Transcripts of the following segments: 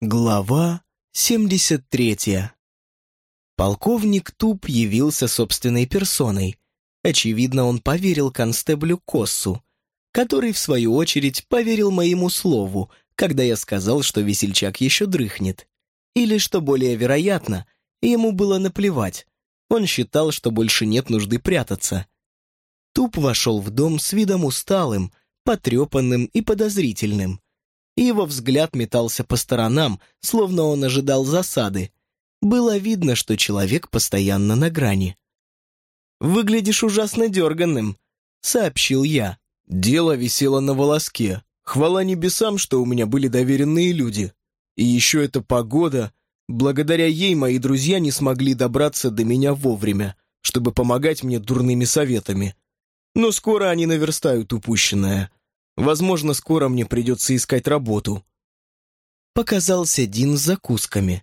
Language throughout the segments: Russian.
Глава 73 Полковник Туп явился собственной персоной. Очевидно, он поверил констеблю Коссу, который, в свою очередь, поверил моему слову, когда я сказал, что весельчак еще дрыхнет. Или, что более вероятно, ему было наплевать. Он считал, что больше нет нужды прятаться. Туп вошел в дом с видом усталым, потрепанным и подозрительным и его взгляд метался по сторонам, словно он ожидал засады. Было видно, что человек постоянно на грани. «Выглядишь ужасно дерганным», — сообщил я. Дело висело на волоске. Хвала небесам, что у меня были доверенные люди. И еще эта погода. Благодаря ей мои друзья не смогли добраться до меня вовремя, чтобы помогать мне дурными советами. Но скоро они наверстают упущенное. Возможно, скоро мне придется искать работу». Показался Дин с закусками.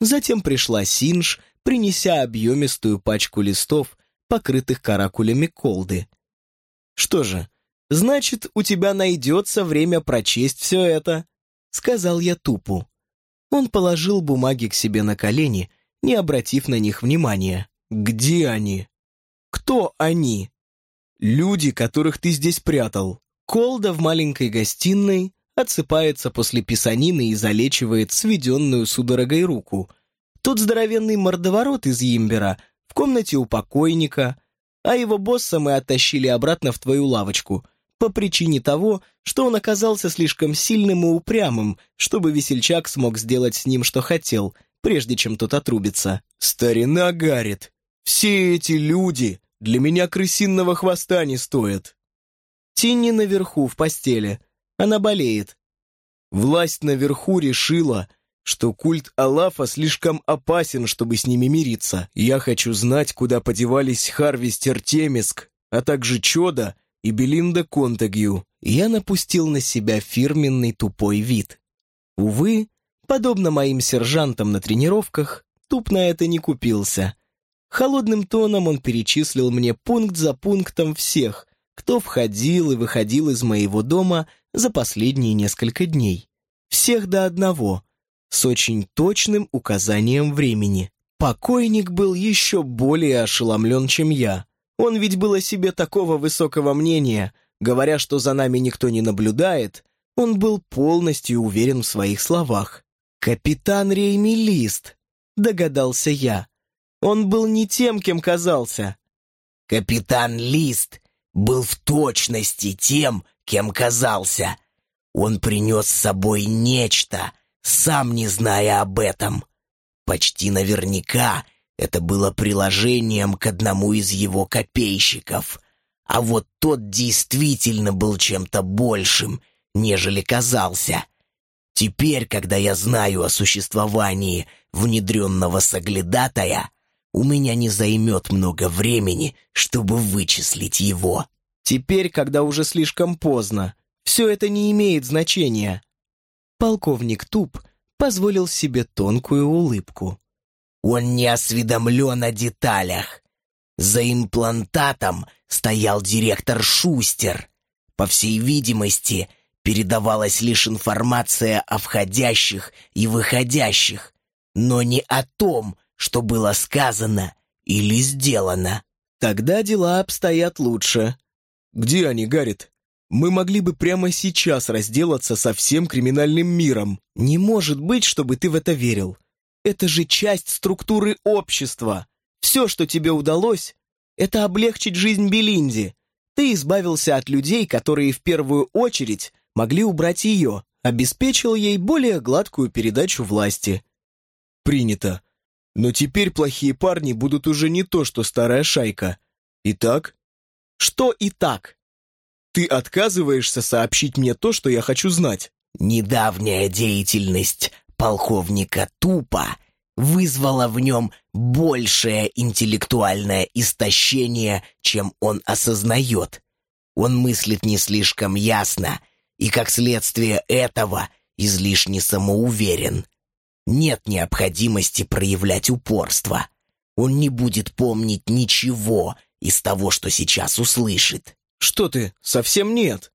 Затем пришла Синж, принеся объемистую пачку листов, покрытых каракулями колды. «Что же, значит, у тебя найдется время прочесть все это», — сказал я тупу. Он положил бумаги к себе на колени, не обратив на них внимания. «Где они? Кто они? Люди, которых ты здесь прятал?» Колда в маленькой гостиной отсыпается после писанины и залечивает сведенную судорогой руку. Тут здоровенный мордоворот из Йимбера в комнате у покойника, а его босса мы оттащили обратно в твою лавочку по причине того, что он оказался слишком сильным и упрямым, чтобы весельчак смог сделать с ним, что хотел, прежде чем тот отрубится. «Старина Гаррит, все эти люди для меня крысиного хвоста не стоят». Тинни наверху, в постели. Она болеет. Власть наверху решила, что культ Алафа слишком опасен, чтобы с ними мириться. Я хочу знать, куда подевались Харвестер Темиск, а также Чода и Белинда Контагью. Я напустил на себя фирменный тупой вид. Увы, подобно моим сержантам на тренировках, туп на это не купился. Холодным тоном он перечислил мне пункт за пунктом всех, кто входил и выходил из моего дома за последние несколько дней. Всех до одного, с очень точным указанием времени. Покойник был еще более ошеломлен, чем я. Он ведь был о себе такого высокого мнения, говоря, что за нами никто не наблюдает, он был полностью уверен в своих словах. «Капитан Рейми Лист», — догадался я. Он был не тем, кем казался. «Капитан Лист был в точности тем, кем казался. Он принес с собой нечто, сам не зная об этом. Почти наверняка это было приложением к одному из его копейщиков. А вот тот действительно был чем-то большим, нежели казался. Теперь, когда я знаю о существовании внедренного соглядатая, у меня не займет много времени, чтобы вычислить его. Теперь, когда уже слишком поздно, все это не имеет значения. Полковник Туп позволил себе тонкую улыбку. Он не осведомлен о деталях. За имплантатом стоял директор Шустер. По всей видимости, передавалась лишь информация о входящих и выходящих, но не о том, что было сказано или сделано. Тогда дела обстоят лучше. Где они, Гаррит? Мы могли бы прямо сейчас разделаться со всем криминальным миром. Не может быть, чтобы ты в это верил. Это же часть структуры общества. Все, что тебе удалось, это облегчить жизнь Белинди. Ты избавился от людей, которые в первую очередь могли убрать ее, обеспечил ей более гладкую передачу власти. Принято. Но теперь плохие парни будут уже не то, что старая шайка. Итак? Что и так? Ты отказываешься сообщить мне то, что я хочу знать. Недавняя деятельность полковника Тупа вызвала в нем большее интеллектуальное истощение, чем он осознает. Он мыслит не слишком ясно и, как следствие этого, излишне самоуверен. Нет необходимости проявлять упорство. Он не будет помнить ничего из того, что сейчас услышит. Что ты, совсем нет.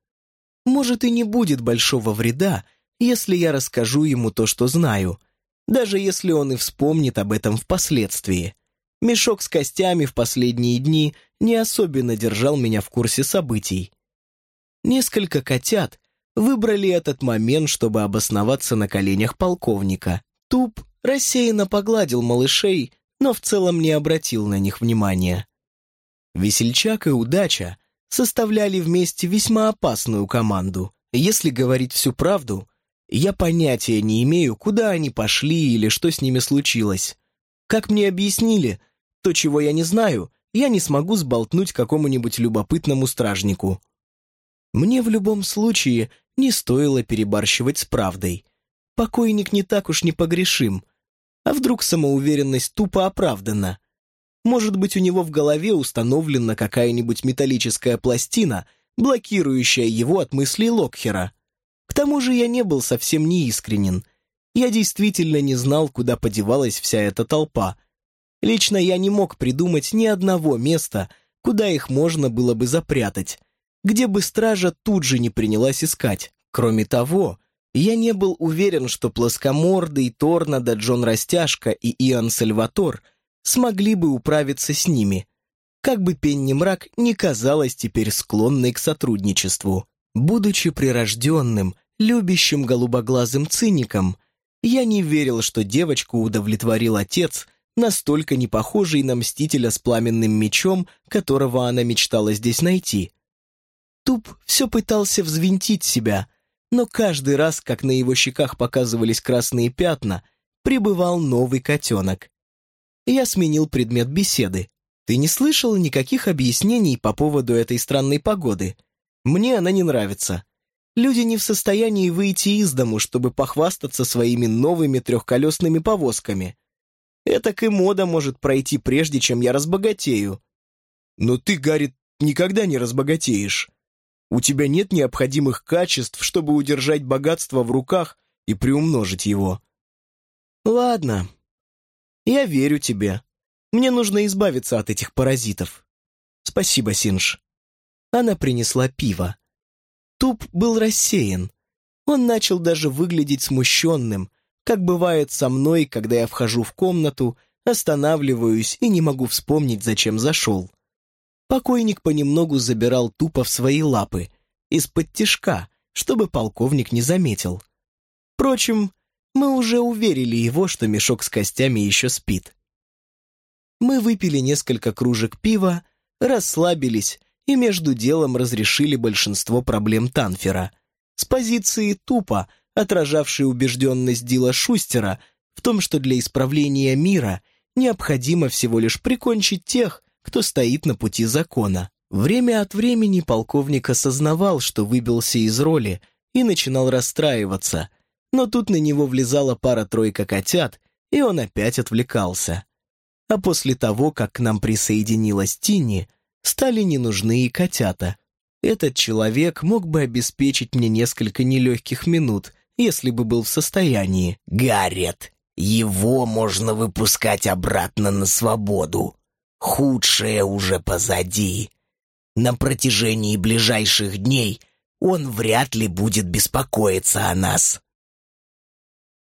Может, и не будет большого вреда, если я расскажу ему то, что знаю, даже если он и вспомнит об этом впоследствии. Мешок с костями в последние дни не особенно держал меня в курсе событий. Несколько котят выбрали этот момент, чтобы обосноваться на коленях полковника. Туп рассеянно погладил малышей, но в целом не обратил на них внимания. Весельчак и Удача составляли вместе весьма опасную команду. Если говорить всю правду, я понятия не имею, куда они пошли или что с ними случилось. Как мне объяснили, то, чего я не знаю, я не смогу сболтнуть какому-нибудь любопытному стражнику. Мне в любом случае не стоило перебарщивать с правдой. Покойник не так уж непогрешим. А вдруг самоуверенность тупо оправдана? Может быть, у него в голове установлена какая-нибудь металлическая пластина, блокирующая его от мыслей Локхера. К тому же я не был совсем неискренен. Я действительно не знал, куда подевалась вся эта толпа. Лично я не мог придумать ни одного места, куда их можно было бы запрятать, где бы стража тут же не принялась искать. Кроме того, я не был уверен, что Плоскомордый, Торнадо, Джон Растяжка и Иоанн Сальватор смогли бы управиться с ними, как бы Пенни Мрак не казалась теперь склонной к сотрудничеству. Будучи прирожденным, любящим голубоглазым циником, я не верил, что девочку удовлетворил отец, настолько не похожий на мстителя с пламенным мечом, которого она мечтала здесь найти. Туп все пытался взвинтить себя, но каждый раз, как на его щеках показывались красные пятна, прибывал новый котенок. Я сменил предмет беседы. «Ты не слышал никаких объяснений по поводу этой странной погоды?» Мне она не нравится. Люди не в состоянии выйти из дому, чтобы похвастаться своими новыми трехколесными повозками. Этак и мода может пройти, прежде чем я разбогатею. Но ты, Гарри, никогда не разбогатеешь. У тебя нет необходимых качеств, чтобы удержать богатство в руках и приумножить его. Ладно, я верю тебе. Мне нужно избавиться от этих паразитов. Спасибо, Синж. Она принесла пиво. Туп был рассеян. Он начал даже выглядеть смущенным, как бывает со мной, когда я вхожу в комнату, останавливаюсь и не могу вспомнить, зачем зашел. Покойник понемногу забирал тупо в свои лапы, из-под тишка, чтобы полковник не заметил. Впрочем, мы уже уверили его, что мешок с костями еще спит. Мы выпили несколько кружек пива, расслабились и между делом разрешили большинство проблем Танфера. С позиции тупо, отражавшей убежденность Дила Шустера в том, что для исправления мира необходимо всего лишь прикончить тех, кто стоит на пути закона. Время от времени полковник осознавал, что выбился из роли, и начинал расстраиваться, но тут на него влезала пара-тройка котят, и он опять отвлекался. А после того, как к нам присоединилась Тинни, стали не нужны и котята. Этот человек мог бы обеспечить мне несколько нелегких минут, если бы был в состоянии. «Гаррет, его можно выпускать обратно на свободу. Худшее уже позади. На протяжении ближайших дней он вряд ли будет беспокоиться о нас».